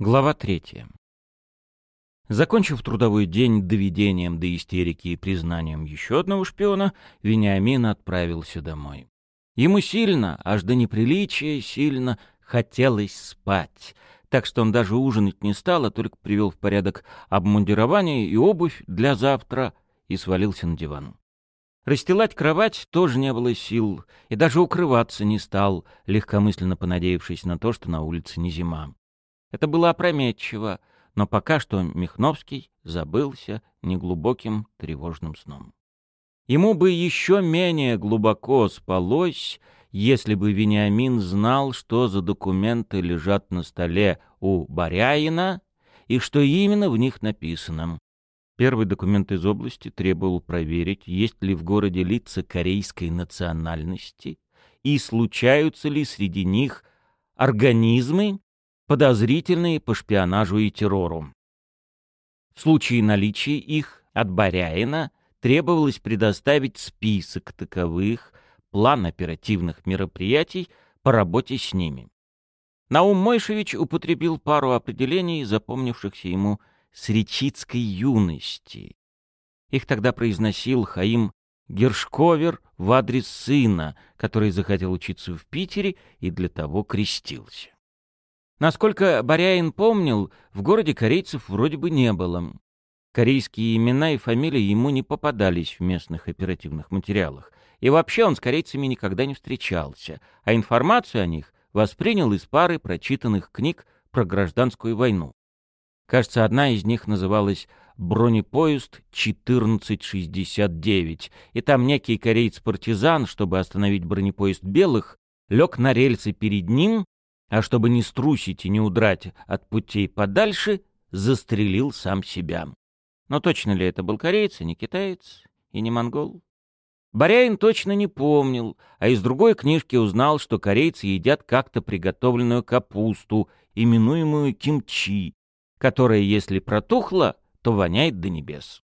Глава третья. Закончив трудовой день доведением до истерики и признанием еще одного шпиона, Вениамин отправился домой. Ему сильно, аж до неприличия сильно, хотелось спать, так что он даже ужинать не стал, а только привел в порядок обмундирование и обувь для завтра и свалился на диван. Расстилать кровать тоже не было сил, и даже укрываться не стал, легкомысленно понадеявшись на то, что на улице не зима. Это было опрометчиво, но пока что Михновский забылся неглубоким тревожным сном. Ему бы еще менее глубоко спалось, если бы Вениамин знал, что за документы лежат на столе у Баряина и что именно в них написано. Первый документ из области требовал проверить, есть ли в городе лица корейской национальности и случаются ли среди них организмы, подозрительные по шпионажу и террору. В случае наличия их от Баряина требовалось предоставить список таковых, план оперативных мероприятий по работе с ними. Наум Мойшевич употребил пару определений, запомнившихся ему с речицкой юности. Их тогда произносил Хаим Гершковер в адрес сына, который захотел учиться в Питере и для того крестился. Насколько Баряин помнил, в городе корейцев вроде бы не было. Корейские имена и фамилии ему не попадались в местных оперативных материалах. И вообще он с корейцами никогда не встречался, а информацию о них воспринял из пары прочитанных книг про гражданскую войну. Кажется, одна из них называлась «Бронепоезд 1469», и там некий кореец-партизан, чтобы остановить бронепоезд белых, лег на рельсы перед ним а чтобы не струсить и не удрать от путей подальше, застрелил сам себя. Но точно ли это был кореец, и не китаец, и не монгол? Баряин точно не помнил, а из другой книжки узнал, что корейцы едят как-то приготовленную капусту, именуемую кимчи, которая, если протухла, то воняет до небес.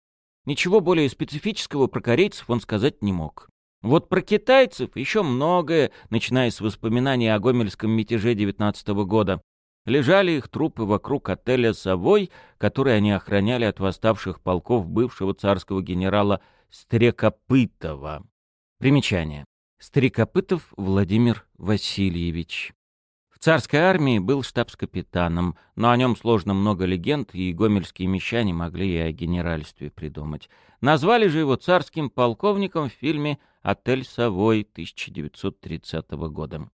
Ничего более специфического про корейцев он сказать не мог. Вот про китайцев еще многое, начиная с воспоминаний о гомельском мятеже 19 года. Лежали их трупы вокруг отеля «Совой», который они охраняли от восставших полков бывшего царского генерала Стрекопытова. Примечание. Стрекопытов Владимир Васильевич царской армии был штабс-капитаном, но о нем сложно много легенд, и гомельские мещане могли и о генеральстве придумать. Назвали же его царским полковником в фильме «Отель Совой» 1930 года.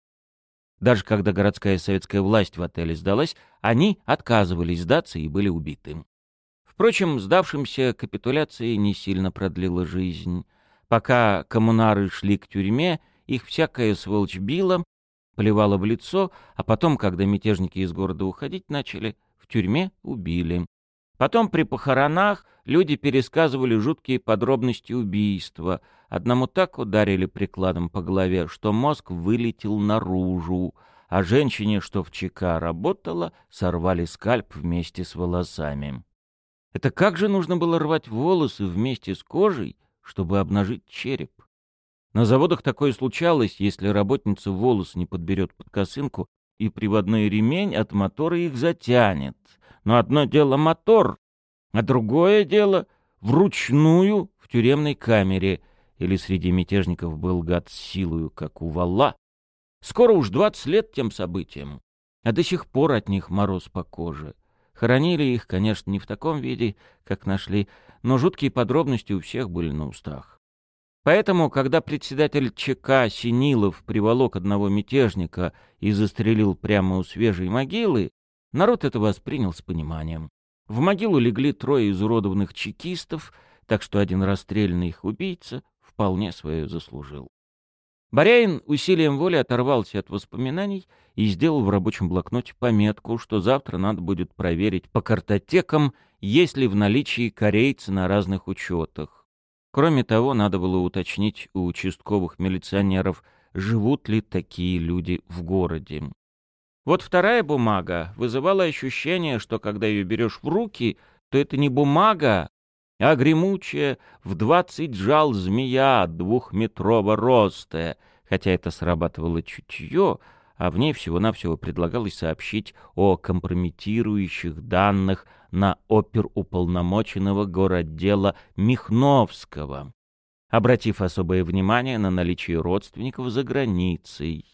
Даже когда городская советская власть в отеле сдалась, они отказывались сдаться и были убиты. Впрочем, сдавшимся капитуляции не сильно продлила жизнь. Пока коммунары шли к тюрьме, их всякая сволочь била, плевала в лицо, а потом, когда мятежники из города уходить начали, в тюрьме убили. Потом при похоронах люди пересказывали жуткие подробности убийства. Одному так ударили прикладом по голове, что мозг вылетел наружу, а женщине, что в ЧК работала, сорвали скальп вместе с волосами. Это как же нужно было рвать волосы вместе с кожей, чтобы обнажить череп? На заводах такое случалось, если работница волос не подберет под косынку, и приводной ремень от мотора их затянет. Но одно дело мотор, а другое дело вручную в тюремной камере. Или среди мятежников был гад силою, как у вала. Скоро уж двадцать лет тем событиям, а до сих пор от них мороз по коже. Хоронили их, конечно, не в таком виде, как нашли, но жуткие подробности у всех были на устах. Поэтому, когда председатель ЧК Синилов приволок одного мятежника и застрелил прямо у свежей могилы, народ это воспринял с пониманием. В могилу легли трое изуродованных чекистов, так что один расстрелянный их убийца вполне свое заслужил. Баряин усилием воли оторвался от воспоминаний и сделал в рабочем блокноте пометку, что завтра надо будет проверить по картотекам, есть ли в наличии корейцы на разных учетах. Кроме того, надо было уточнить у участковых милиционеров, живут ли такие люди в городе. Вот вторая бумага вызывала ощущение, что когда ее берешь в руки, то это не бумага, а гремучая в двадцать жал змея двухметрового роста, хотя это срабатывало чутье, а в ней всего-навсего предлагалось сообщить о компрометирующих данных на оперуполномоченного городдела Михновского, обратив особое внимание на наличие родственников за границей,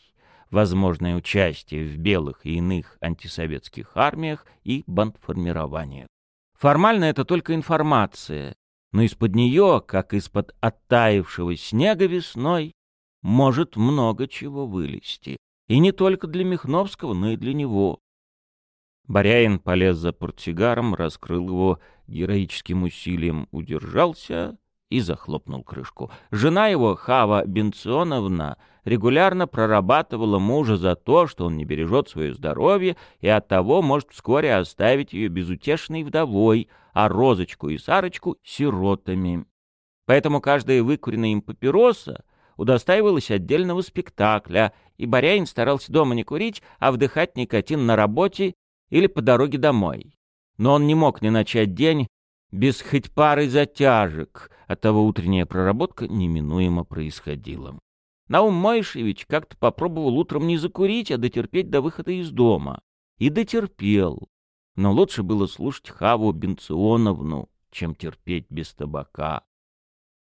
возможное участие в белых и иных антисоветских армиях и бандформированиях. Формально это только информация, но из-под нее, как из-под оттаившего снега весной, может много чего вылезти. И не только для Михновского, но и для него. Боряин полез за портсигаром, раскрыл его героическим усилием, удержался и захлопнул крышку. Жена его, Хава Бенционовна, регулярно прорабатывала мужа за то, что он не бережет свое здоровье и оттого может вскоре оставить ее безутешной вдовой, а Розочку и Сарочку — сиротами. Поэтому каждая выкуренная им папироса удостаивалась отдельного спектакля, и Боряин старался дома не курить, а вдыхать никотин на работе или по дороге домой. Но он не мог не начать день без хоть пары затяжек, оттого утренняя проработка неминуемо происходила. Наум Моишевич как-то попробовал утром не закурить, а дотерпеть до выхода из дома. И дотерпел. Но лучше было слушать Хаву Бенционовну, чем терпеть без табака.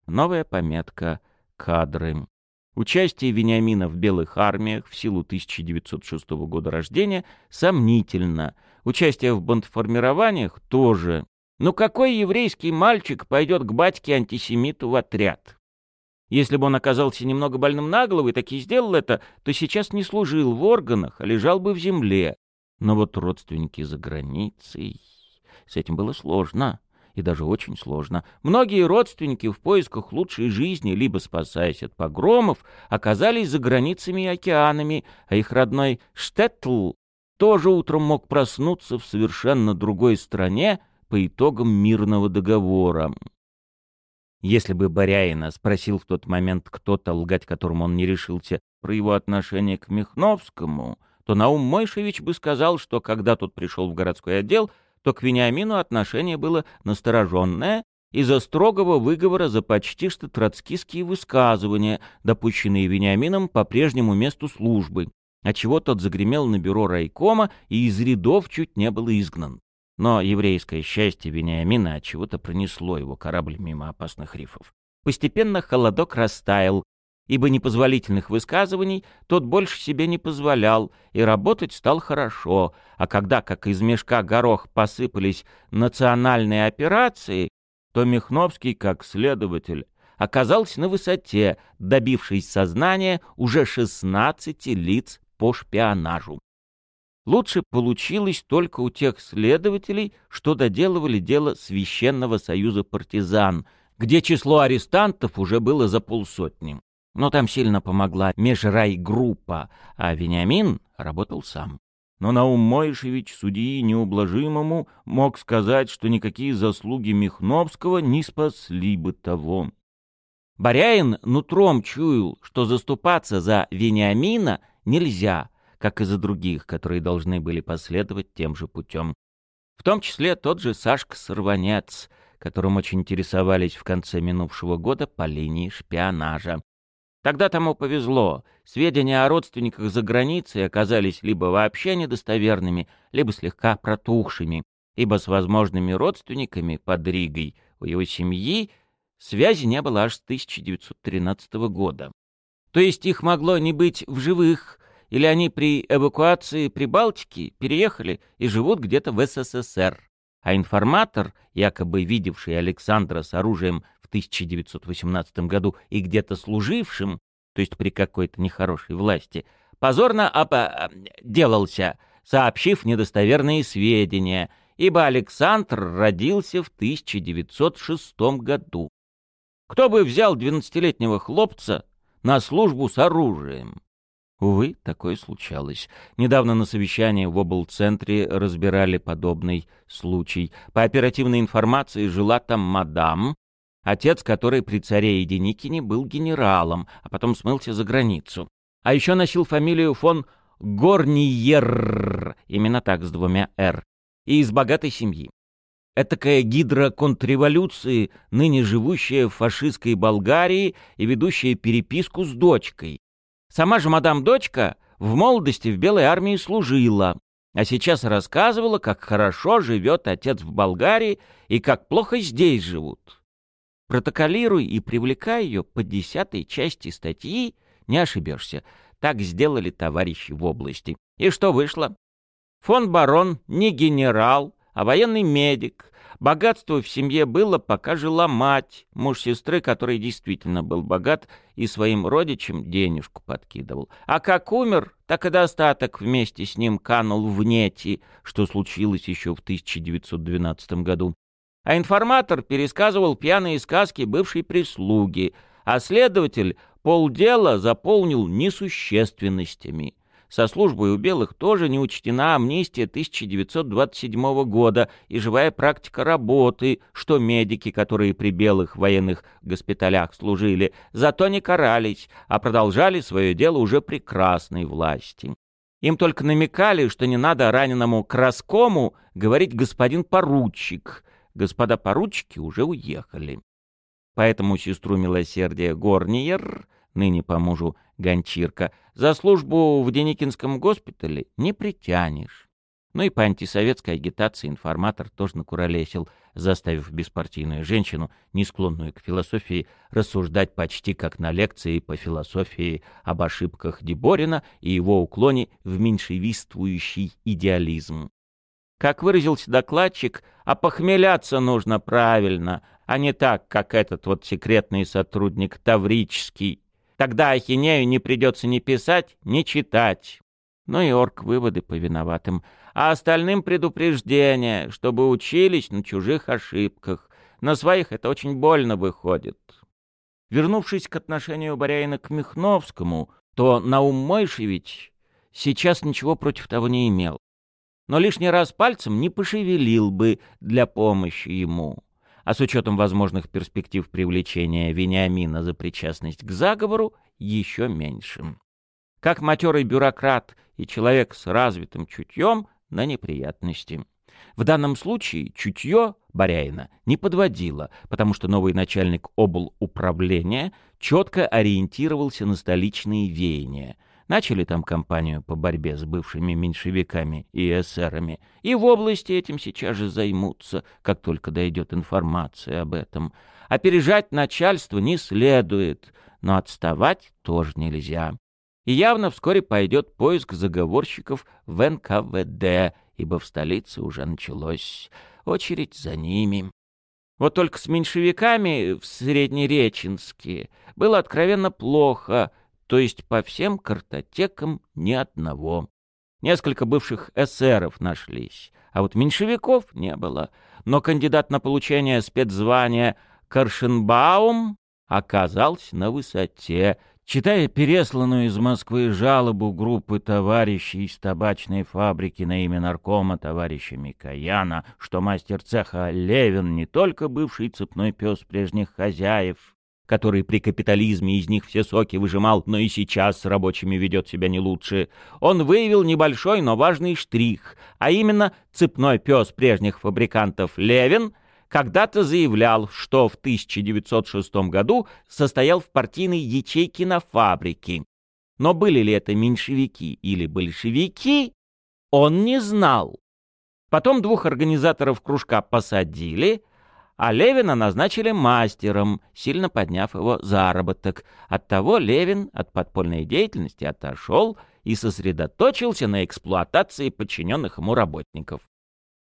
Новая пометка кадры. Участие Вениамина в белых армиях в силу 1906 года рождения сомнительно. Участие в бандформированиях тоже. Но какой еврейский мальчик пойдет к батьке-антисемиту в отряд? Если бы он оказался немного больным на голову и таки сделал это, то сейчас не служил в органах, а лежал бы в земле. Но вот родственники за границей... С этим было сложно и даже очень сложно. Многие родственники в поисках лучшей жизни, либо спасаясь от погромов, оказались за границами и океанами, а их родной Штеттл тоже утром мог проснуться в совершенно другой стране по итогам мирного договора. Если бы Боряина спросил в тот момент кто-то, лгать которому он не решился, про его отношение к Михновскому, то Наум Мойшевич бы сказал, что когда тот пришел в городской отдел, то к Вениамину отношение было настороженное из-за строгого выговора за почти что троцкистские высказывания, допущенные Вениамином по прежнему месту службы, отчего тот загремел на бюро райкома и из рядов чуть не был изгнан. Но еврейское счастье Вениамина отчего-то пронесло его корабль мимо опасных рифов. Постепенно холодок растаял, ибо непозволительных высказываний тот больше себе не позволял, и работать стал хорошо, а когда, как из мешка горох, посыпались национальные операции, то Михновский, как следователь, оказался на высоте, добившись сознания уже 16 лиц по шпионажу. Лучше получилось только у тех следователей, что доделывали дело Священного Союза партизан, где число арестантов уже было за полсотни. Но там сильно помогла межрайгруппа, а Вениамин работал сам. Но Наум Моишевич, судьи неублажимому, мог сказать, что никакие заслуги Михновского не спасли бы того. Боряин нутром чуял, что заступаться за Вениамина нельзя, как и за других, которые должны были последовать тем же путем. В том числе тот же Сашка Сорванец, которым очень интересовались в конце минувшего года по линии шпионажа. Тогда тому повезло. Сведения о родственниках за границей оказались либо вообще недостоверными, либо слегка протухшими, ибо с возможными родственниками под Ригой у его семьи связи не было аж с 1913 года. То есть их могло не быть в живых, или они при эвакуации Прибалтики переехали и живут где-то в СССР. А информатор, якобы видевший Александра с оружием 1918 году и где-то служившим, то есть при какой-то нехорошей власти, позорно делался, сообщив недостоверные сведения, ибо Александр родился в 1906 году. Кто бы взял 12-летнего хлопца на службу с оружием? Увы, такое случалось. Недавно на совещании в облцентре разбирали подобный случай. По оперативной информации жила там мадам, Отец, который при царе Единикине был генералом, а потом смылся за границу. А еще носил фамилию фон Горниер, именно так, с двумя «р», и из богатой семьи. Этакая гидра контрреволюции, ныне живущая в фашистской Болгарии и ведущая переписку с дочкой. Сама же мадам дочка в молодости в Белой армии служила, а сейчас рассказывала, как хорошо живет отец в Болгарии и как плохо здесь живут. Протоколируй и привлекай ее по десятой части статьи, не ошибешься. Так сделали товарищи в области. И что вышло? Фон барон не генерал, а военный медик. Богатство в семье было, пока жила мать, муж сестры, который действительно был богат и своим родичам денежку подкидывал. А как умер, так и достаток вместе с ним канул в нети, что случилось еще в 1912 году. А информатор пересказывал пьяные сказки бывшей прислуги, а следователь полдела заполнил несущественностями. Со службой у белых тоже не учтена амнистия 1927 года и живая практика работы, что медики, которые при белых военных госпиталях служили, зато не карались, а продолжали свое дело уже при красной власти. Им только намекали, что не надо раненому Краскому говорить «господин поручик», господа поручики уже уехали. Поэтому сестру милосердия Горниер, ныне по мужу Гончирка, за службу в Деникинском госпитале не притянешь. Ну и по антисоветской агитации информатор тоже накуролесил, заставив беспартийную женщину, не склонную к философии, рассуждать почти как на лекции по философии об ошибках Деборина и его уклоне в меньшевистствующий идеализм. Как выразился докладчик, опохмеляться нужно правильно, а не так, как этот вот секретный сотрудник Таврический. Тогда ахинею не придется ни писать, ни читать. Ну и орк выводы по виноватым. А остальным предупреждение, чтобы учились на чужих ошибках. На своих это очень больно выходит. Вернувшись к отношению Боряина к Михновскому, то Наум Мойшевич сейчас ничего против того не имел но лишний раз пальцем не пошевелил бы для помощи ему. А с учетом возможных перспектив привлечения Вениамина за причастность к заговору, еще меньшим. Как матерый бюрократ и человек с развитым чутьем на неприятности. В данном случае чутье Боряина не подводило, потому что новый начальник обл. управления четко ориентировался на столичные веяния — Начали там кампанию по борьбе с бывшими меньшевиками и эсерами, и в области этим сейчас же займутся, как только дойдет информация об этом. Опережать начальство не следует, но отставать тоже нельзя. И явно вскоре пойдет поиск заговорщиков в НКВД, ибо в столице уже началось. Очередь за ними. Вот только с меньшевиками в Среднереченске было откровенно плохо, то есть по всем картотекам ни одного. Несколько бывших эсеров нашлись, а вот меньшевиков не было. Но кандидат на получение спецзвания Каршенбаум оказался на высоте. Читая пересланную из Москвы жалобу группы товарищей из табачной фабрики на имя наркома товарища Микояна, что мастер цеха Левин не только бывший цепной пес прежних хозяев, который при капитализме из них все соки выжимал, но и сейчас с рабочими ведет себя не лучше, он выявил небольшой, но важный штрих, а именно цепной пес прежних фабрикантов Левин когда-то заявлял, что в 1906 году состоял в партийной ячейке на фабрике. Но были ли это меньшевики или большевики, он не знал. Потом двух организаторов кружка посадили, а Левина назначили мастером, сильно подняв его заработок. Оттого Левин от подпольной деятельности отошел и сосредоточился на эксплуатации подчиненных ему работников.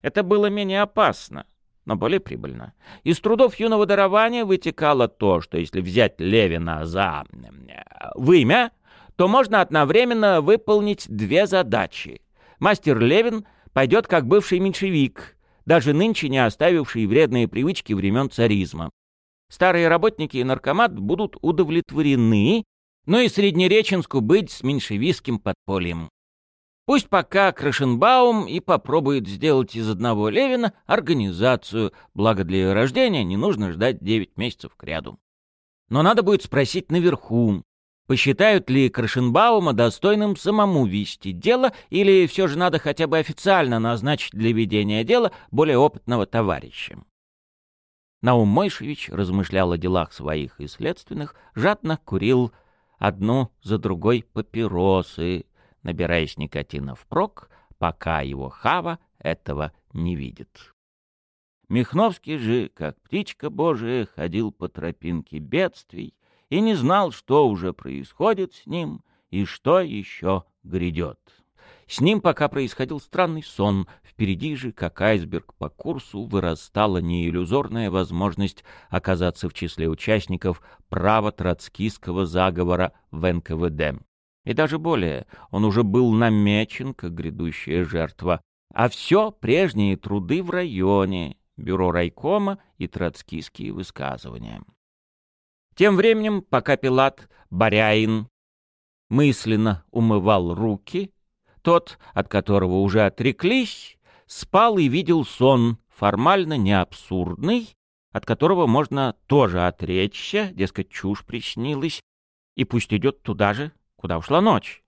Это было менее опасно, но более прибыльно. Из трудов юного дарования вытекало то, что если взять Левина за вымя, то можно одновременно выполнить две задачи. Мастер Левин пойдет как бывший меньшевик, даже нынче не оставивший вредные привычки времен царизма. Старые работники и наркомат будут удовлетворены, но и Среднереченску быть с меньшевистским подпольем. Пусть пока Крашенбаум и попробует сделать из одного Левина организацию, благо для ее рождения не нужно ждать девять месяцев кряду. Но надо будет спросить наверху, Посчитают ли Крашенбаума достойным самому вести дело, или все же надо хотя бы официально назначить для ведения дела более опытного товарища? Наум Мойшевич размышлял о делах своих и следственных, жадно курил одну за другой папиросы, набираясь никотина впрок, пока его хава этого не видит. Михновский же, как птичка божия, ходил по тропинке бедствий и не знал, что уже происходит с ним и что еще грядет. С ним пока происходил странный сон, впереди же, как айсберг по курсу, вырастала неиллюзорная возможность оказаться в числе участников право-троцкистского заговора в НКВД. И даже более, он уже был намечен как грядущая жертва. А все прежние труды в районе, бюро райкома и троцкистские высказывания. Тем временем, пока Пилат, Боряин, мысленно умывал руки, тот, от которого уже отреклись, спал и видел сон, формально не абсурдный, от которого можно тоже отречься, дескать, чушь приснилась, и пусть идет туда же, куда ушла ночь.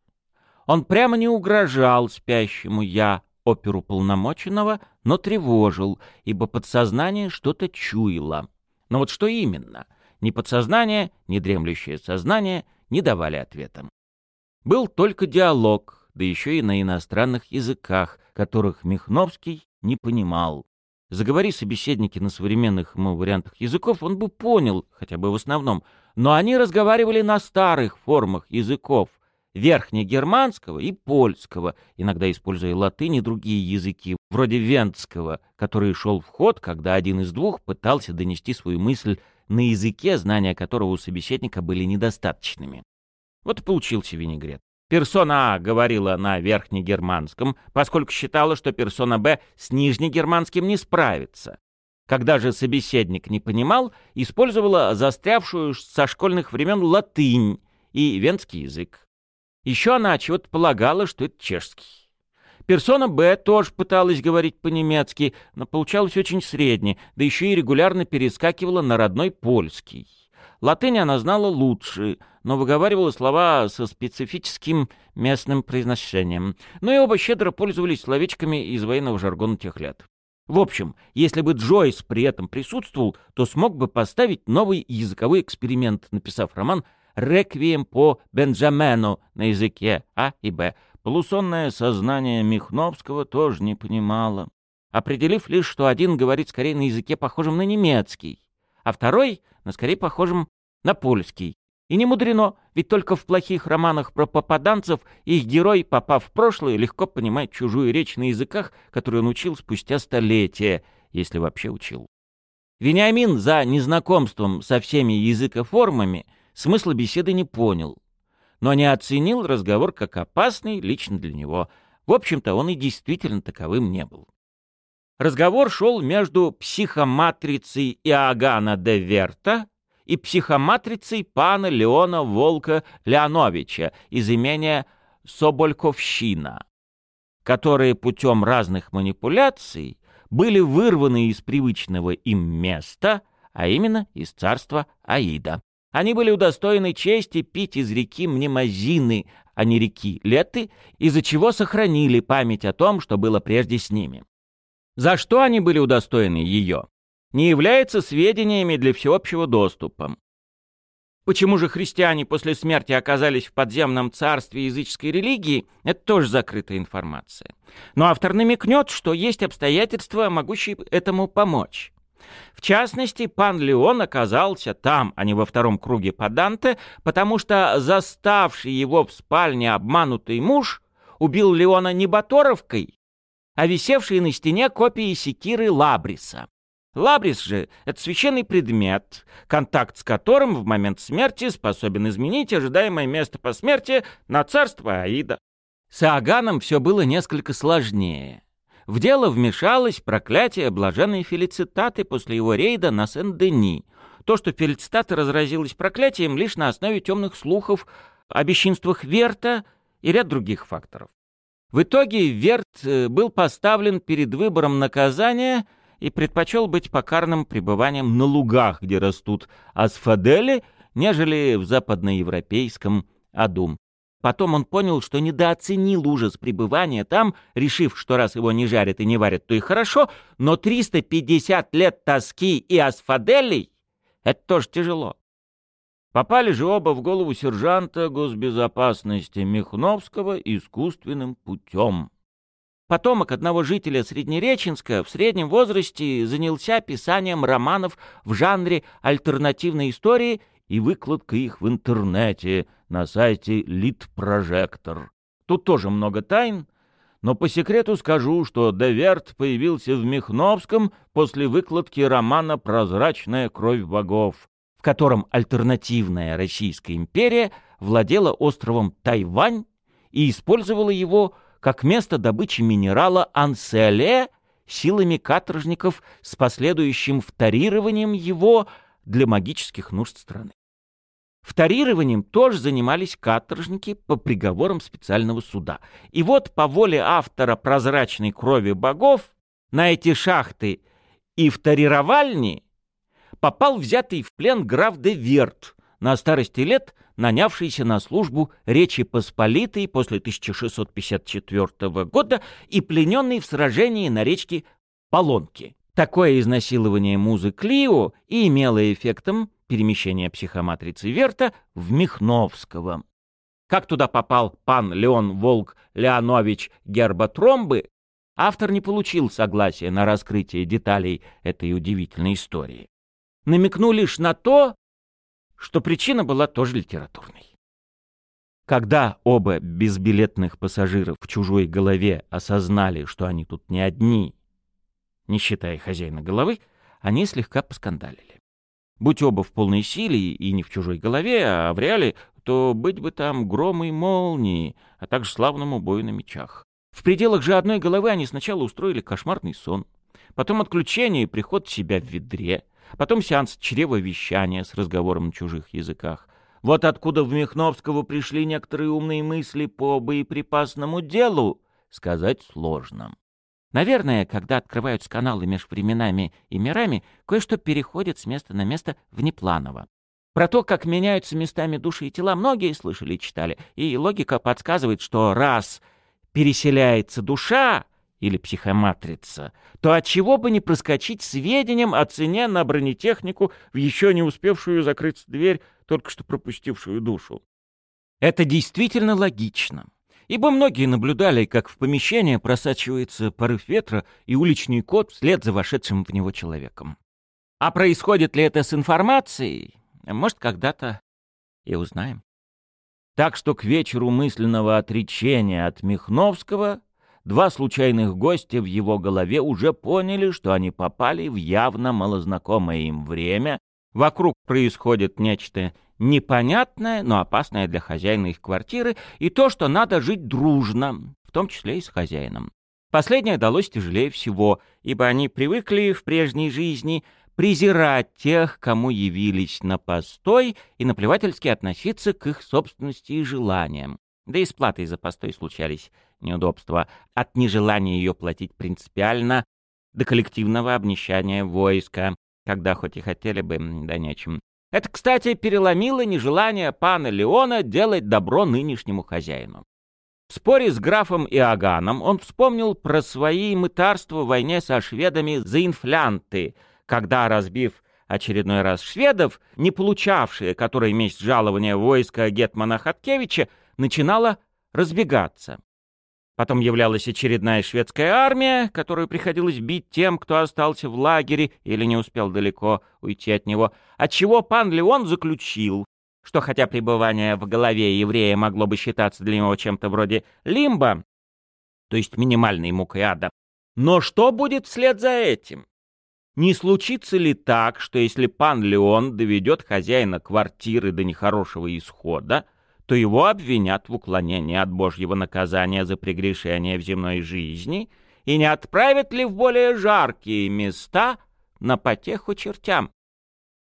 Он прямо не угрожал спящему «я» оперу полномоченного, но тревожил, ибо подсознание что-то чуяло. Но вот что именно? Ни подсознание, ни дремлющее сознание не давали ответа. Был только диалог, да еще и на иностранных языках, которых Михновский не понимал. Заговори собеседники на современных ему вариантах языков, он бы понял, хотя бы в основном, но они разговаривали на старых формах языков, верхнегерманского и польского, иногда используя латынь и другие языки, вроде вентского, который шел в ход, когда один из двух пытался донести свою мысль на языке, знания которого у собеседника были недостаточными. Вот и получился винегрет. Персона А говорила на верхнегерманском, поскольку считала, что персона Б с нижнегерманским не справится. Когда же собеседник не понимал, использовала застрявшую со школьных времен латынь и венский язык. Еще она чего-то полагала, что это чешский. Персона Б тоже пыталась говорить по-немецки, но получалось очень средне, да еще и регулярно перескакивала на родной польский. Латынь она знала лучше, но выговаривала слова со специфическим местным произношением. Но и оба щедро пользовались словечками из военного жаргона тех лет. В общем, если бы Джойс при этом присутствовал, то смог бы поставить новый языковой эксперимент, написав роман «Реквием по Бенджамену» на языке А и Б. Полусонное сознание Михновского тоже не понимало, определив лишь, что один говорит скорее на языке, похожем на немецкий, а второй — на скорее похожем на польский. И не мудрено, ведь только в плохих романах про попаданцев их герой, попав в прошлое, легко понимает чужую речь на языках, которые он учил спустя столетия, если вообще учил. Вениамин за незнакомством со всеми языкоформами смысла беседы не понял, но не оценил разговор как опасный лично для него. В общем-то, он и действительно таковым не был. Разговор шел между психоматрицей Иоганна де Верта и психоматрицей пана Леона Волка Леоновича из имения Собольковщина, которые путем разных манипуляций были вырваны из привычного им места, а именно из царства Аида. Они были удостоены чести пить из реки Мнемозины, а не реки Леты, из-за чего сохранили память о том, что было прежде с ними. За что они были удостоены ее, не является сведениями для всеобщего доступа. Почему же христиане после смерти оказались в подземном царстве языческой религии, это тоже закрытая информация. Но автор намекнет, что есть обстоятельства, могущие этому помочь. В частности, пан Леон оказался там, а не во втором круге по Данте, потому что заставший его в спальне обманутый муж убил Леона не Баторовкой, а висевшие на стене копии секиры Лабриса. Лабрис же — это священный предмет, контакт с которым в момент смерти способен изменить ожидаемое место по смерти на царство Аида. С Аганом все было несколько сложнее. В дело вмешалось проклятие блаженной Фелицитаты после его рейда на Сен-Дени. То, что Фелицитата разразилась проклятием лишь на основе темных слухов о бесчинствах Верта и ряд других факторов. В итоге Верт э, был поставлен перед выбором наказания и предпочел быть покарным пребыванием на лугах, где растут асфадели, нежели в западноевропейском аду. Потом он понял, что недооценил ужас пребывания там, решив, что раз его не жарят и не варят, то и хорошо, но 350 лет тоски и асфаделей — это тоже тяжело. Попали же оба в голову сержанта госбезопасности Михновского искусственным путем. Потомок одного жителя Среднереченска в среднем возрасте занялся писанием романов в жанре альтернативной истории и выкладкой их в интернете на сайте Литпрожектор. Тут тоже много тайн, но по секрету скажу, что Деверт появился в Михновском после выкладки романа «Прозрачная кровь богов», в котором альтернативная Российская империя владела островом Тайвань и использовала его как место добычи минерала анселе силами каторжников с последующим вторированием его для магических нужд страны. Вторированием тоже занимались каторжники по приговорам специального суда. И вот по воле автора «Прозрачной крови богов» на эти шахты и вторировальни попал взятый в плен граф де Верт, на старости лет нанявшийся на службу Речи Посполитой после 1654 года и плененный в сражении на речке Полонки. Такое изнасилование музы Клио и имело эффектом перемещения психоматрицы Верта в Михновского. Как туда попал пан Леон Волк Леонович Гербатромбы, автор не получил согласия на раскрытие деталей этой удивительной истории. Намекнул лишь на то, что причина была тоже литературной. Когда оба безбилетных пассажира в чужой голове осознали, что они тут не одни, не считая хозяина головы, они слегка поскандалили. Будь оба в полной силе и не в чужой голове, а в реале, то быть бы там гром и молнии, а также славному бою на мечах. В пределах же одной головы они сначала устроили кошмарный сон, потом отключение и приход себя в ведре, Потом сеанс чревовещания с разговором на чужих языках. Вот откуда в Михновского пришли некоторые умные мысли по боеприпасному делу, сказать сложно. Наверное, когда открываются каналы между временами и мирами, кое-что переходит с места на место внепланово. Про то, как меняются местами души и тела, многие слышали и читали, и логика подсказывает, что раз переселяется душа, или психоматрица, то отчего бы не проскочить сведениям о цене на бронетехнику в еще не успевшую закрыться дверь, только что пропустившую душу. Это действительно логично, ибо многие наблюдали, как в помещение просачивается порыв ветра и уличный кот вслед за вошедшим в него человеком. А происходит ли это с информацией? Может, когда-то и узнаем. Так что к вечеру мысленного отречения от Михновского Два случайных гостя в его голове уже поняли, что они попали в явно малознакомое им время. Вокруг происходит нечто непонятное, но опасное для хозяина их квартиры, и то, что надо жить дружно, в том числе и с хозяином. Последнее далось тяжелее всего, ибо они привыкли в прежней жизни презирать тех, кому явились на постой, и наплевательски относиться к их собственности и желаниям. Да и с платой за постой случались неудобства, от нежелания ее платить принципиально до коллективного обнищания войска, когда хоть и хотели бы, да нечем. Это, кстати, переломило нежелание пана Леона делать добро нынешнему хозяину. В споре с графом Иоганном он вспомнил про свои мытарства в войне со шведами за инфлянты, когда, разбив очередной раз шведов, не получавшие который месяц жалования войска Гетмана Хаткевича, начинало разбегаться. Потом являлась очередная шведская армия, которую приходилось бить тем, кто остался в лагере или не успел далеко уйти от него, отчего пан Леон заключил, что хотя пребывание в голове еврея могло бы считаться для него чем-то вроде лимба, то есть минимальной мукой ада, но что будет вслед за этим? Не случится ли так, что если пан Леон доведет хозяина квартиры до нехорошего исхода, то его обвинят в уклонении от Божьего наказания за прегрешение в земной жизни и не отправят ли в более жаркие места на потеху чертям.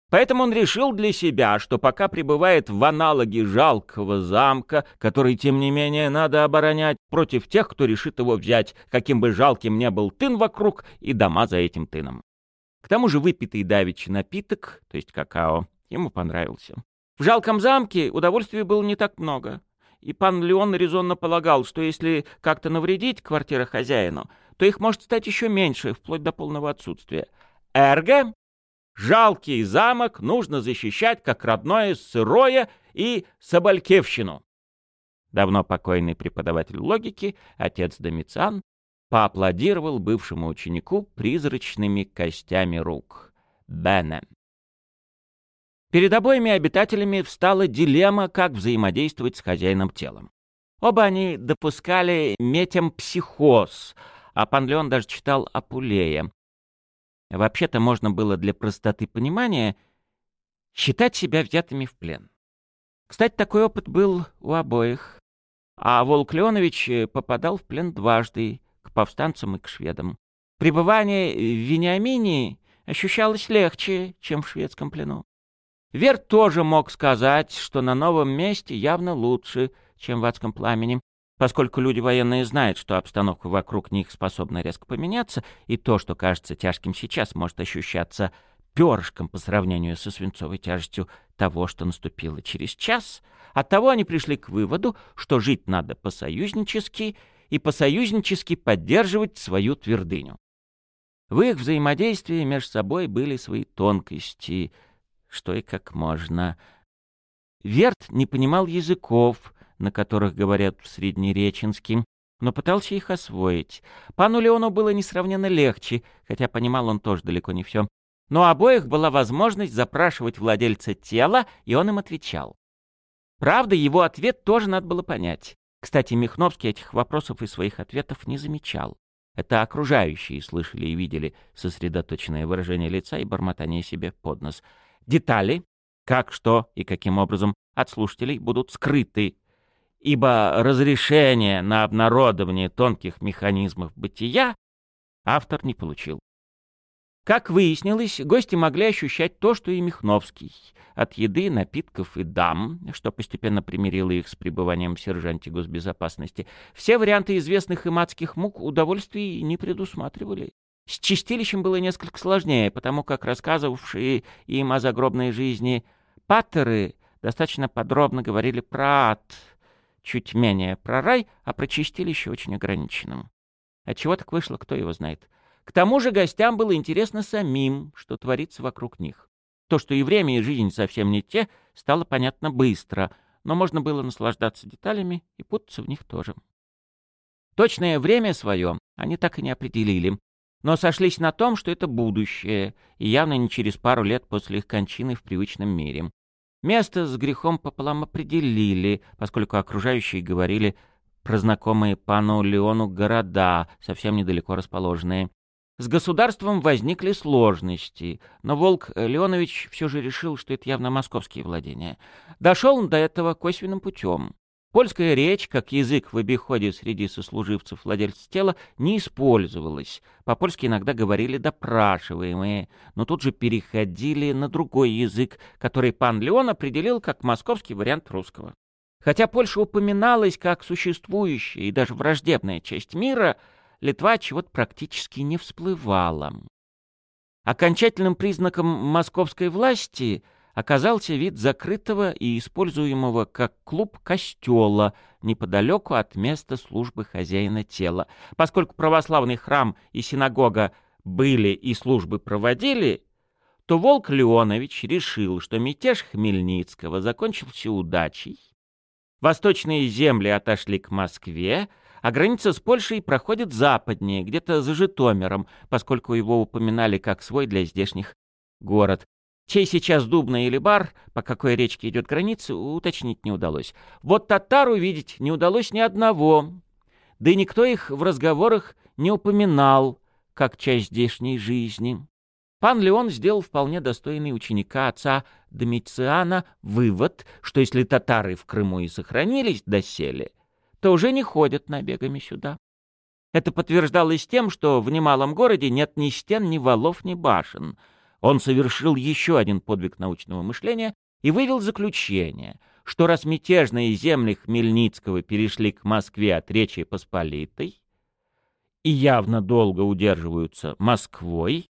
Поэтому он решил для себя, что пока пребывает в аналоге жалкого замка, который, тем не менее, надо оборонять против тех, кто решит его взять, каким бы жалким ни был тын вокруг и дома за этим тыном. К тому же выпитый давичий напиток, то есть какао, ему понравился. В жалком замке удовольствий было не так много. И пан Леон резонно полагал, что если как-то навредить квартира хозяину, то их может стать еще меньше, вплоть до полного отсутствия. Эрго Жалкий замок нужно защищать как родное сырое и Соболькевщину. Давно покойный преподаватель логики, отец Домициан, поаплодировал бывшему ученику призрачными костями рук. Бене. Перед обоими обитателями встала дилемма, как взаимодействовать с хозяином телом. Оба они допускали метемпсихоз, а пан Леон даже читал Апулея. Вообще-то можно было для простоты понимания считать себя взятыми в плен. Кстати, такой опыт был у обоих. А Волк Леонович э, попадал в плен дважды, к повстанцам и к шведам. Пребывание в Вениамине ощущалось легче, чем в шведском плену. Верт тоже мог сказать, что на новом месте явно лучше, чем в адском пламени, поскольку люди военные знают, что обстановка вокруг них способна резко поменяться, и то, что кажется тяжким сейчас, может ощущаться перышком по сравнению со свинцовой тяжестью того, что наступило через час, оттого они пришли к выводу, что жить надо по-союзнически и по-союзнически поддерживать свою твердыню. В их взаимодействии между собой были свои тонкости, что и как можно. Верт не понимал языков, на которых говорят в Среднереченске, но пытался их освоить. Пану Леону было несравненно легче, хотя понимал он тоже далеко не все. Но обоих была возможность запрашивать владельца тела, и он им отвечал. Правда, его ответ тоже надо было понять. Кстати, Михновский этих вопросов и своих ответов не замечал. Это окружающие слышали и видели сосредоточенное выражение лица и бормотание себе под нос. Детали, как, что и каким образом, от слушателей будут скрыты ибо разрешение на обнародование тонких механизмов бытия автор не получил. Как выяснилось, гости могли ощущать то, что и Михновский. От еды, напитков и дам, что постепенно примирило их с пребыванием в сержанте госбезопасности, все варианты известных им мук удовольствий не предусматривали. С чистилищем было несколько сложнее, потому как рассказывавшие им о загробной жизни паттеры достаточно подробно говорили про ад — чуть менее про рай, а про чистилище очень ограниченным. Отчего так вышло, кто его знает. К тому же гостям было интересно самим, что творится вокруг них. То, что и время, и жизнь совсем не те, стало понятно быстро, но можно было наслаждаться деталями и путаться в них тоже. Точное время свое они так и не определили, но сошлись на том, что это будущее, и явно не через пару лет после их кончины в привычном мире. Место с грехом пополам определили, поскольку окружающие говорили про знакомые пану Леону города, совсем недалеко расположенные. С государством возникли сложности, но Волк Леонович все же решил, что это явно московские владения. Дошел он до этого косвенным путем. Польская речь, как язык в обиходе среди сослуживцев владельцев тела, не использовалась. По-польски иногда говорили допрашиваемые, но тут же переходили на другой язык, который пан Леон определил как московский вариант русского. Хотя Польша упоминалась как существующая и даже враждебная часть мира, Литва чего-то практически не всплывала. Окончательным признаком московской власти — оказался вид закрытого и используемого как клуб костела неподалеку от места службы хозяина тела. Поскольку православный храм и синагога были и службы проводили, то Волк Леонович решил, что мятеж Хмельницкого закончился удачей. Восточные земли отошли к Москве, а граница с Польшей проходит западнее, где-то за Житомиром, поскольку его упоминали как свой для здешних город. Чей сейчас Дубна или Бар, по какой речке идет граница, уточнить не удалось. Вот татар увидеть не удалось ни одного. Да и никто их в разговорах не упоминал, как часть здешней жизни. Пан Леон сделал вполне достойный ученика отца Домициана вывод, что если татары в Крыму и сохранились доселе, то уже не ходят набегами сюда. Это подтверждалось тем, что в немалом городе нет ни стен, ни валов, ни башен — он совершил еще один подвиг научного мышления и вывел заключение, что раз мятежные земли Хмельницкого перешли к Москве от Речи Посполитой и явно долго удерживаются Москвой,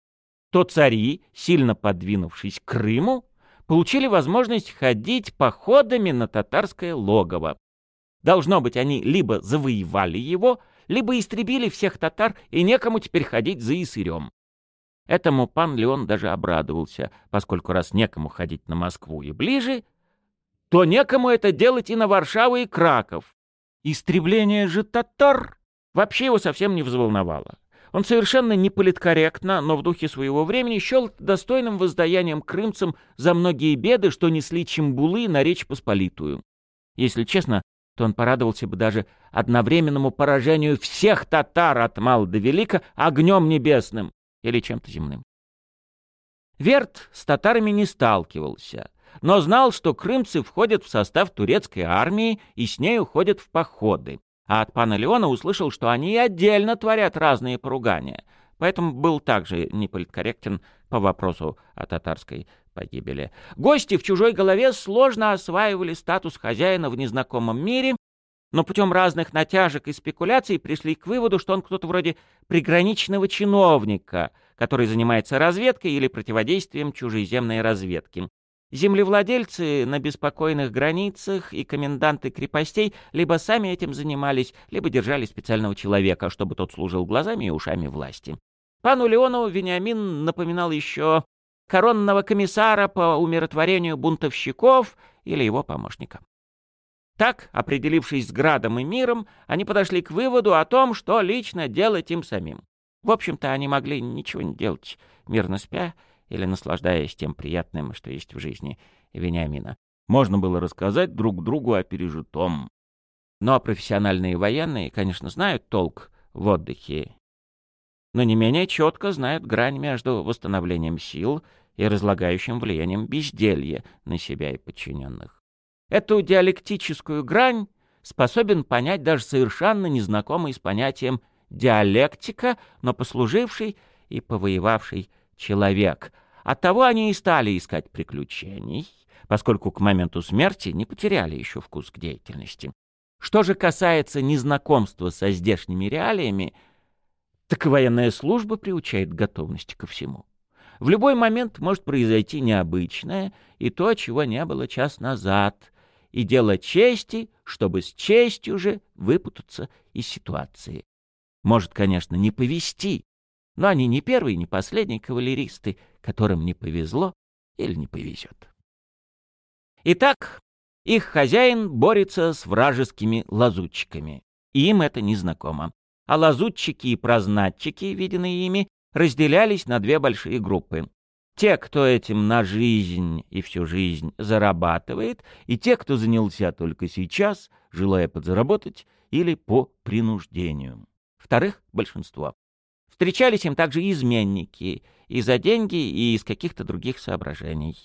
то цари, сильно подвинувшись к Крыму, получили возможность ходить походами на татарское логово. Должно быть, они либо завоевали его, либо истребили всех татар, и некому теперь ходить за Исырем. Этому пан Леон даже обрадовался, поскольку раз некому ходить на Москву и ближе, то некому это делать и на Варшаву и Краков. Истребление же татар вообще его совсем не взволновало. Он совершенно не политкорректно, но в духе своего времени счел достойным воздаянием крымцам за многие беды, что несли чембулы на Речь Посполитую. Если честно, то он порадовался бы даже одновременному поражению всех татар от мала до велика огнем небесным или чем-то земным. Верт с татарами не сталкивался, но знал, что крымцы входят в состав турецкой армии и с ней уходят в походы а от пана Леона услышал, что они отдельно творят разные поругания, поэтому был также неполиткорректен по вопросу о татарской погибели. Гости в чужой голове сложно осваивали статус хозяина в незнакомом мире, но путем разных натяжек и спекуляций пришли к выводу, что он кто-то вроде приграничного чиновника, который занимается разведкой или противодействием чужеземной разведки. Землевладельцы на беспокойных границах и коменданты крепостей либо сами этим занимались, либо держали специального человека, чтобы тот служил глазами и ушами власти. Пану Леону Вениамин напоминал еще коронного комиссара по умиротворению бунтовщиков или его помощника. Так, определившись с градом и миром, они подошли к выводу о том, что лично делать им самим. В общем-то, они могли ничего не делать, мирно спя, или наслаждаясь тем приятным, что есть в жизни Вениамина. Можно было рассказать друг другу о пережитом. Но профессиональные военные, конечно, знают толк в отдыхе, но не менее четко знают грань между восстановлением сил и разлагающим влиянием безделья на себя и подчиненных. Эту диалектическую грань способен понять даже совершенно незнакомый с понятием диалектика, но послуживший и повоевавший человек, Оттого они и стали искать приключений, поскольку к моменту смерти не потеряли еще вкус к деятельности. Что же касается незнакомства со здешними реалиями, так военная служба приучает готовности ко всему. В любой момент может произойти необычное, и то, чего не было час назад, и дело чести, чтобы с честью же выпутаться из ситуации. Может, конечно, не повести, но они не первые, не последние кавалеристы, которым не повезло или не повезет. Итак, их хозяин борется с вражескими лазутчиками. И им это незнакомо. А лазутчики и прознатчики, виденные ими, разделялись на две большие группы. Те, кто этим на жизнь и всю жизнь зарабатывает, и те, кто занялся только сейчас, желая подзаработать или по принуждению. Вторых — большинство. Встречались им также изменники и за деньги, и из каких-то других соображений.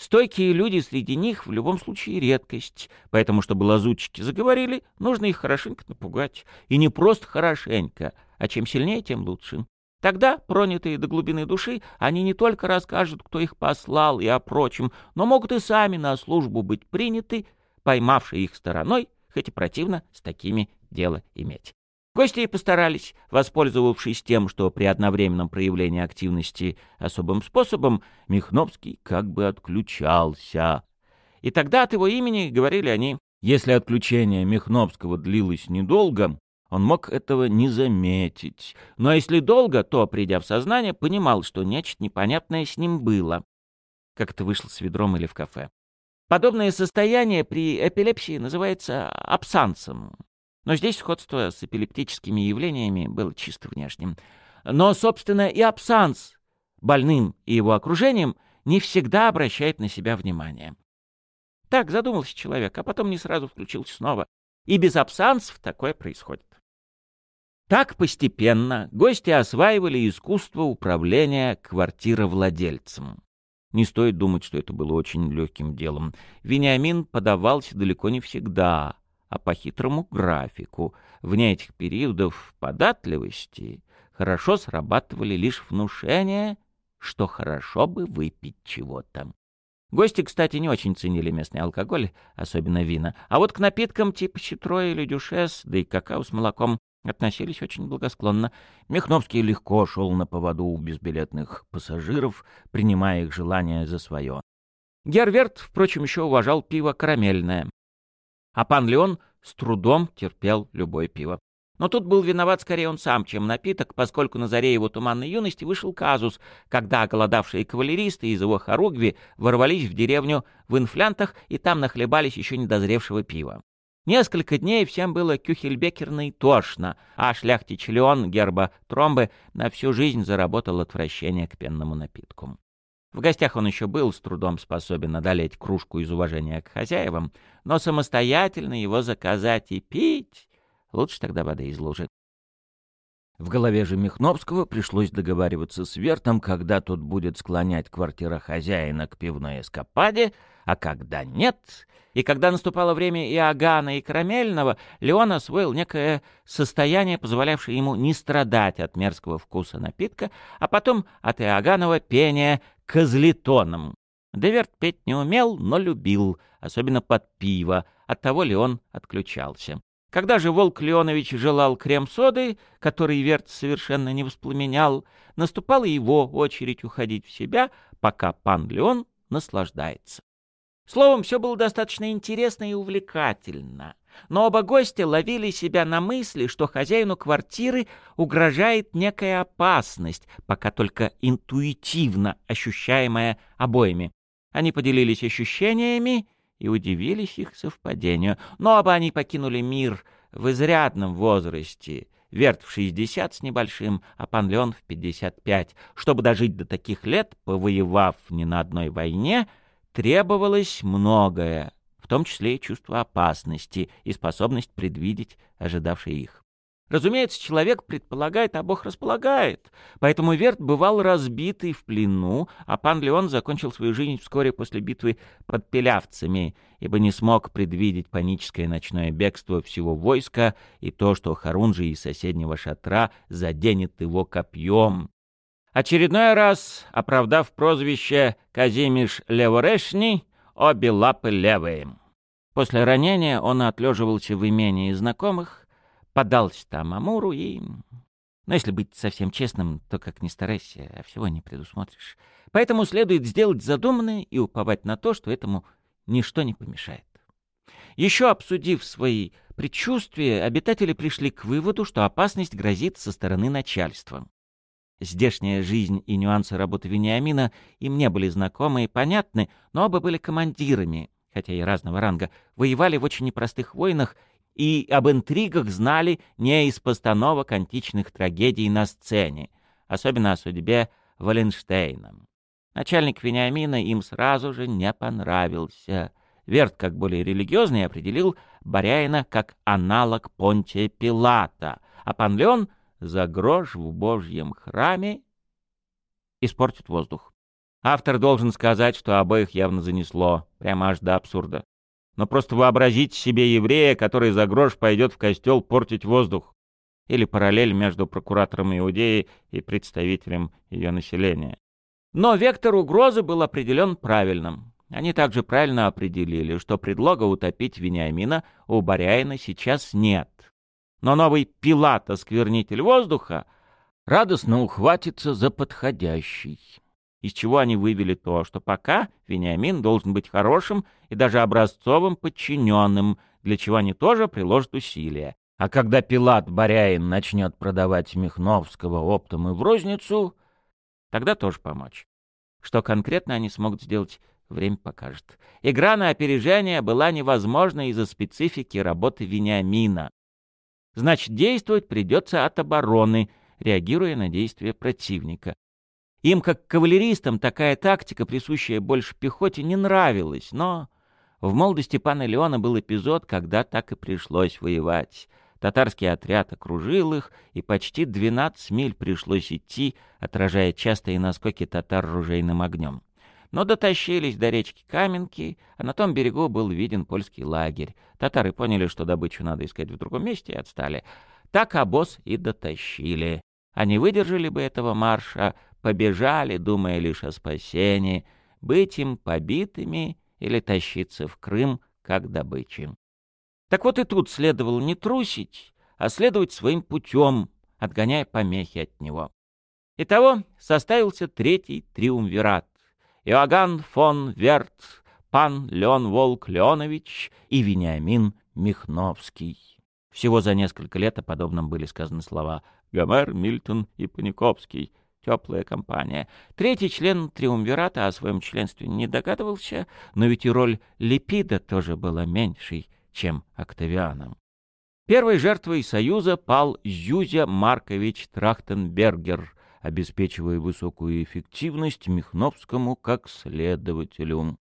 Стойкие люди среди них в любом случае редкость, поэтому, чтобы лазутчики заговорили, нужно их хорошенько напугать. И не просто хорошенько, а чем сильнее, тем лучше. Тогда, пронятые до глубины души, они не только расскажут, кто их послал и о прочем, но могут и сами на службу быть приняты, поймавшие их стороной, хоть и противно с такими дело иметь. Гости и постарались, воспользовавшись тем, что при одновременном проявлении активности особым способом Михновский как бы отключался. И тогда от его имени говорили они, если отключение Михновского длилось недолго, он мог этого не заметить. Но если долго, то, придя в сознание, понимал, что нечто непонятное с ним было. Как это вышло с ведром или в кафе. Подобное состояние при эпилепсии называется абсансом. Но здесь сходство с эпилептическими явлениями было чисто внешним. Но, собственно, и абсанс больным и его окружением не всегда обращает на себя внимание. Так задумался человек, а потом не сразу включился снова. И без абсансов такое происходит. Так постепенно гости осваивали искусство управления квартировладельцем. Не стоит думать, что это было очень легким делом. Вениамин подавался далеко не всегда, а по хитрому графику. Вне этих периодов податливости хорошо срабатывали лишь внушения, что хорошо бы выпить чего-то. Гости, кстати, не очень ценили местный алкоголь, особенно вина, а вот к напиткам типа щитро или дюшес, да и какао с молоком относились очень благосклонно. Мехновский легко шел на поводу у безбилетных пассажиров, принимая их желания за свое. Герверт, впрочем, еще уважал пиво карамельное, а пан Леон с трудом терпел любое пиво. Но тут был виноват скорее он сам, чем напиток, поскольку на заре его туманной юности вышел казус, когда оголодавшие кавалеристы из его хоругви ворвались в деревню в инфлянтах и там нахлебались еще недозревшего пива. Несколько дней всем было кюхельбекерно и тошно, а шляхтич Леон герба Тромбы на всю жизнь заработал отвращение к пенному напитку. В гостях он еще был с трудом способен одолеть кружку из уважения к хозяевам, но самостоятельно его заказать и пить Лучше тогда воды из лужи. В голове же Михновского пришлось договариваться с Вертом, когда тот будет склонять квартира хозяина к пивной эскападе, а когда нет. И когда наступало время Иоганна и Карамельного, Леон освоил некое состояние, позволявшее ему не страдать от мерзкого вкуса напитка, а потом от Иоганнова пения козлетоном. Деверт петь не умел, но любил, особенно под пиво, оттого Леон отключался. Когда же Волк Леонович желал крем-соды, который Верт совершенно не воспламенял, наступала его очередь уходить в себя, пока пан Леон наслаждается. Словом, все было достаточно интересно и увлекательно. Но оба гостя ловили себя на мысли, что хозяину квартиры угрожает некая опасность, пока только интуитивно ощущаемая обоими. Они поделились ощущениями и удивились их совпадению. Но оба они покинули мир в изрядном возрасте, Верт в 60 с небольшим, а пан Леон в 55. Чтобы дожить до таких лет, повоевав не на одной войне, требовалось многое, в том числе и чувство опасности и способность предвидеть ожидавшие их. Разумеется, человек предполагает, а Бог располагает. Поэтому Верт бывал разбитый в плену, а пан Леон закончил свою жизнь вскоре после битвы под Пелявцами, ибо не смог предвидеть паническое ночное бегство всего войска и то, что Харунжи из соседнего шатра заденет его копьем. Очередной раз, оправдав прозвище Казимиш Леворешни, обе лапы левые. После ранения он отлеживался в имении знакомых, подался там Амуру и... Но если быть совсем честным, то, как ни старайся, а всего не предусмотришь. Поэтому следует сделать задуманное и уповать на то, что этому ничто не помешает. Еще обсудив свои предчувствия, обитатели пришли к выводу, что опасность грозит со стороны начальства. Здешняя жизнь и нюансы работы Вениамина им не были знакомы и понятны, но оба были командирами, хотя и разного ранга, воевали в очень непростых войнах и об интригах знали не из постановок античных трагедий на сцене, особенно о судьбе Валенштейна. Начальник Вениамина им сразу же не понравился. Верт, как более религиозный, определил Баряина как аналог Понтия Пилата, а пан Леон за грош в Божьем храме испортит воздух. Автор должен сказать, что обоих явно занесло, прямо аж до абсурда но просто вообразите себе еврея, который за грош пойдет в костел портить воздух. Или параллель между прокуратором Иудеи и представителем ее населения. Но вектор угрозы был определен правильным. Они также правильно определили, что предлога утопить Вениамина у Баряина сейчас нет. Но новый Пилат, осквернитель воздуха, радостно ухватится за подходящий из чего они вывели то, что пока Вениамин должен быть хорошим и даже образцовым подчиненным, для чего они тоже приложат усилия. А когда Пилат Боряин начнет продавать Михновского оптом и в розницу, тогда тоже помочь. Что конкретно они смогут сделать, время покажет. Игра на опережение была невозможна из-за специфики работы Вениамина. Значит, действовать придется от обороны, реагируя на действия противника. Им, как кавалеристам, такая тактика, присущая больше пехоте, не нравилась, но в молодости пана Леона был эпизод, когда так и пришлось воевать. Татарский отряд окружил их, и почти 12 миль пришлось идти, отражая частые наскоки татар ружейным огнем. Но дотащились до речки Каменки, а на том берегу был виден польский лагерь. Татары поняли, что добычу надо искать в другом месте, и отстали. Так обоз и дотащили. Они выдержали бы этого марша, побежали, думая лишь о спасении, быть им побитыми или тащиться в Крым как добычи. Так вот и тут следовало не трусить, а следовать своим путем, отгоняя помехи от него. Итого составился третий триумвират. Иоганн фон Верт, пан Леон Волк Леонович и Вениамин Михновский. Всего за несколько лет о подобном были сказаны слова «Гомер, Мильтон и Паниковский». Теплая компания. Третий член Триумвирата о своем членстве не догадывался, но ведь и роль Липида тоже была меньшей, чем Октавианом. Первой жертвой Союза пал Зюзя Маркович Трахтенбергер, обеспечивая высокую эффективность Михновскому как следователю.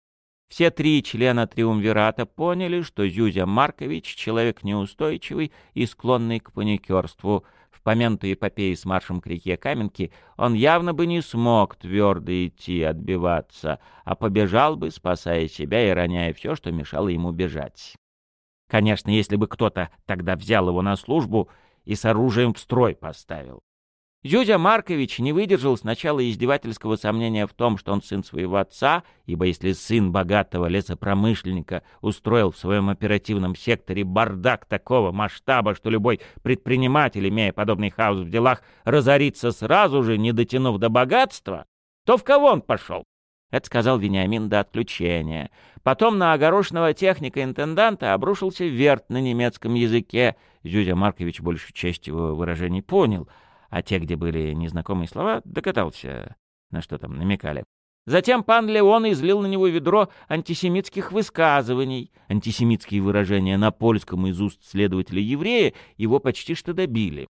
Все три члена Триумвирата поняли, что Зюзя Маркович — человек неустойчивый и склонный к паникерству. В помянутой эпопее с маршем к реке Каменки он явно бы не смог твердо идти отбиваться, а побежал бы, спасая себя и роняя все, что мешало ему бежать. Конечно, если бы кто-то тогда взял его на службу и с оружием в строй поставил. Зюзя Маркович не выдержал сначала издевательского сомнения в том, что он сын своего отца, ибо если сын богатого лесопромышленника устроил в своем оперативном секторе бардак такого масштаба, что любой предприниматель, имея подобный хаос в делах, разорится сразу же, не дотянув до богатства, то в кого он пошел? Это сказал Вениамин до отключения. Потом на огорошенного техника-интенданта обрушился верт на немецком языке. Зюзя Маркович большую часть его выражений понял — а те, где были незнакомые слова, догадался, на что там намекали. Затем пан Леон излил на него ведро антисемитских высказываний. Антисемитские выражения на польском из уст следователя-еврея его почти что добили.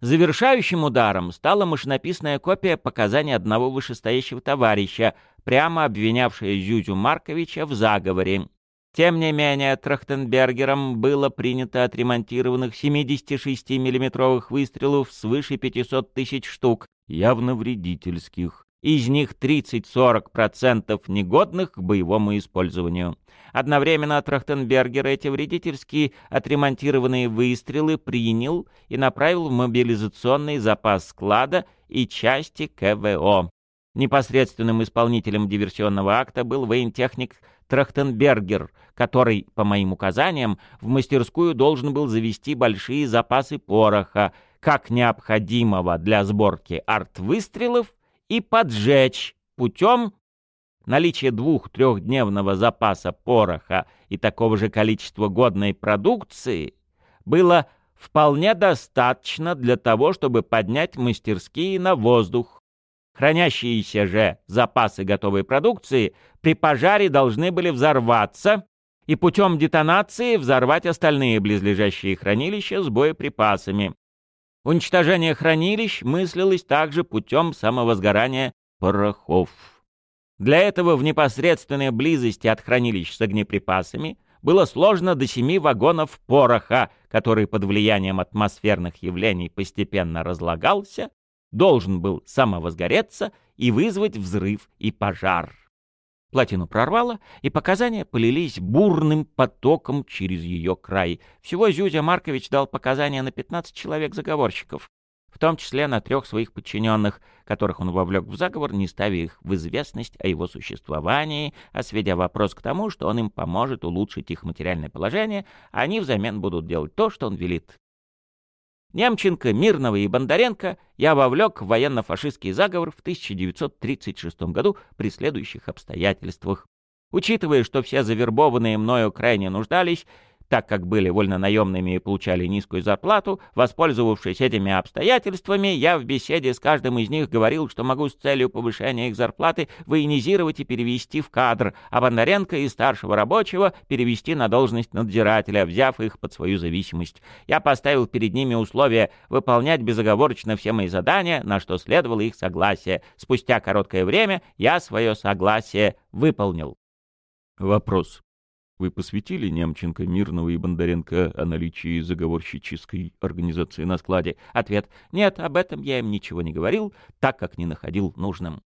Завершающим ударом стала машинописная копия показаний одного вышестоящего товарища, прямо обвинявшая Зюзю Марковича в заговоре. Тем не менее, Трахтенбергером было принято отремонтированных 76 миллиметровых выстрелов свыше 500 тысяч штук, явно вредительских. Из них 30-40% негодных к боевому использованию. Одновременно Трахтенбергер эти вредительские отремонтированные выстрелы принял и направил в мобилизационный запас склада и части КВО. Непосредственным исполнителем диверсионного акта был воентехник Трахтенбергер, который, по моим указаниям, в мастерскую должен был завести большие запасы пороха, как необходимого для сборки арт-выстрелов, и поджечь путем наличия двух-трехдневного запаса пороха и такого же количества годной продукции было вполне достаточно для того, чтобы поднять мастерские на воздух, Хранящиеся же запасы готовой продукции при пожаре должны были взорваться и путем детонации взорвать остальные близлежащие хранилища с боеприпасами. Уничтожение хранилищ мыслилось также путем самовозгорания порохов. Для этого в непосредственной близости от хранилищ с огнеприпасами было сложно до семи вагонов пороха, который под влиянием атмосферных явлений постепенно разлагался должен был самовозгореться и вызвать взрыв и пожар. Плотину прорвало, и показания полились бурным потоком через ее край. Всего Зюзя Маркович дал показания на 15 человек-заговорщиков, в том числе на трех своих подчиненных, которых он вовлек в заговор, не ставя их в известность о его существовании, а сведя вопрос к тому, что он им поможет улучшить их материальное положение, а они взамен будут делать то, что он велит. Немченко, Мирного и Бондаренко я вовлек в военно-фашистский заговор в 1936 году при следующих обстоятельствах. Учитывая, что все завербованные мною крайне нуждались, так как были вольнонаемными и получали низкую зарплату, воспользовавшись этими обстоятельствами, я в беседе с каждым из них говорил, что могу с целью повышения их зарплаты военизировать и перевести в кадр, а Бондаренко и старшего рабочего перевести на должность надзирателя, взяв их под свою зависимость. Я поставил перед ними условие выполнять безоговорочно все мои задания, на что следовало их согласие. Спустя короткое время я свое согласие выполнил. Вопрос. Вы посвятили Немченко, Мирного и Бондаренко о наличии заговорщической организации на складе? Ответ. Нет, об этом я им ничего не говорил, так как не находил нужным.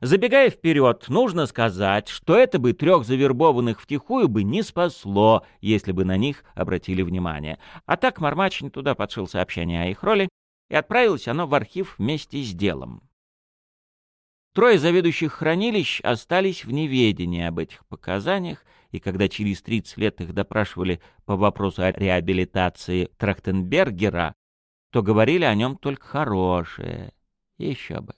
Забегая вперед, нужно сказать, что это бы трех завербованных втихую бы не спасло, если бы на них обратили внимание. А так Мармачин туда подшил сообщение о их роли, и отправилось оно в архив вместе с делом. Трое заведующих хранилищ остались в неведении об этих показаниях, и когда через 30 лет их допрашивали по вопросу о реабилитации Трахтенбергера, то говорили о нем только хорошее. Еще бы.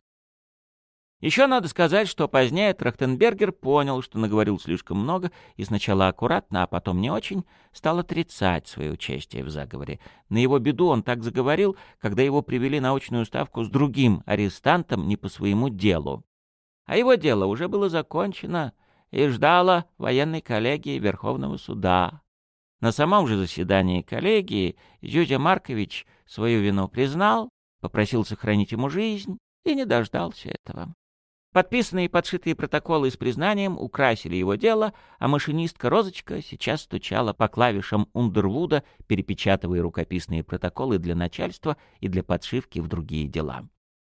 Еще надо сказать, что позднее Трахтенбергер понял, что наговорил слишком много, и сначала аккуратно, а потом не очень, стал отрицать свое участие в заговоре. На его беду он так заговорил, когда его привели на очную ставку с другим арестантом не по своему делу. А его дело уже было закончено и ждало военной коллегии Верховного суда. На самом же заседании коллегии Зюзя Маркович свою вину признал, попросил сохранить ему жизнь и не дождался этого. Подписанные и подшитые протоколы с признанием украсили его дело, а машинистка Розочка сейчас стучала по клавишам Ундервуда, перепечатывая рукописные протоколы для начальства и для подшивки в другие дела.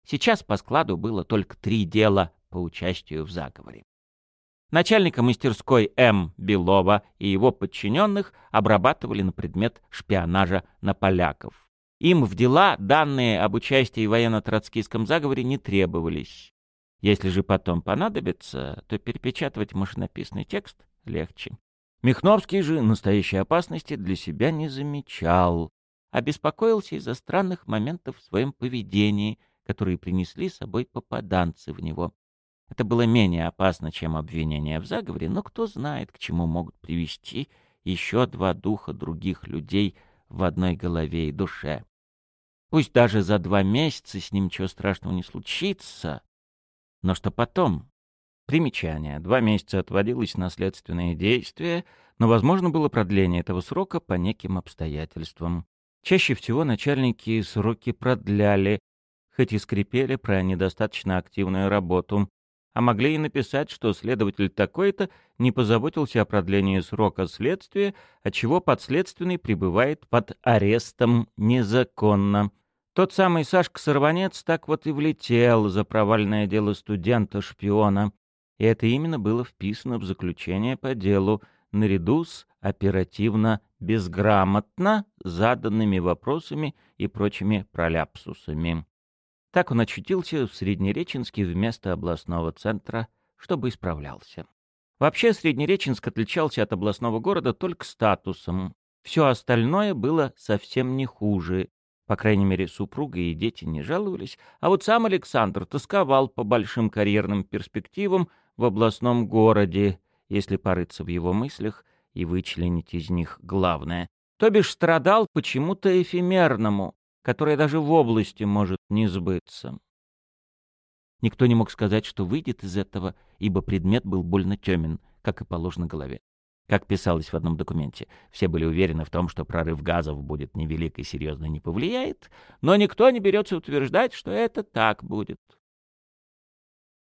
Сейчас по складу было только три дела по участию в заговоре. Начальника мастерской М. Белова и его подчиненных обрабатывали на предмет шпионажа на поляков. Им в дела данные об участии в военно-троцкийском заговоре не требовались. Если же потом понадобится, то перепечатывать машинописный текст легче. Михновский же настоящей опасности для себя не замечал, а беспокоился из-за странных моментов в своем поведении, которые принесли с собой попаданцы в него. Это было менее опасно, чем обвинение в заговоре, но кто знает, к чему могут привести еще два духа других людей в одной голове и душе. Пусть даже за два месяца с ним ничего страшного не случится, но что потом? Примечание. Два месяца отводилось на следственные действия, но возможно было продление этого срока по неким обстоятельствам. Чаще всего начальники сроки продляли, хоть и скрипели про недостаточно активную работу, а могли и написать, что следователь такой-то не позаботился о продлении срока следствия, отчего подследственный пребывает под арестом незаконно. Тот самый Сашка-сорванец так вот и влетел за провальное дело студента-шпиона. И это именно было вписано в заключение по делу, наряду с оперативно-безграмотно заданными вопросами и прочими проляпсусами. Так он очутился в Среднереченске вместо областного центра, чтобы исправлялся. Вообще Среднереченск отличался от областного города только статусом. Все остальное было совсем не хуже, по крайней мере, супруга и дети не жаловались, а вот сам Александр тосковал по большим карьерным перспективам в областном городе, если порыться в его мыслях и вычленить из них главное. То бишь страдал почему-то эфемерному, которое даже в области может не сбыться. Никто не мог сказать, что выйдет из этого, ибо предмет был больно темен, как и положено голове. Как писалось в одном документе, все были уверены в том, что прорыв газов будет невелик и серьезно не повлияет, но никто не берется утверждать, что это так будет.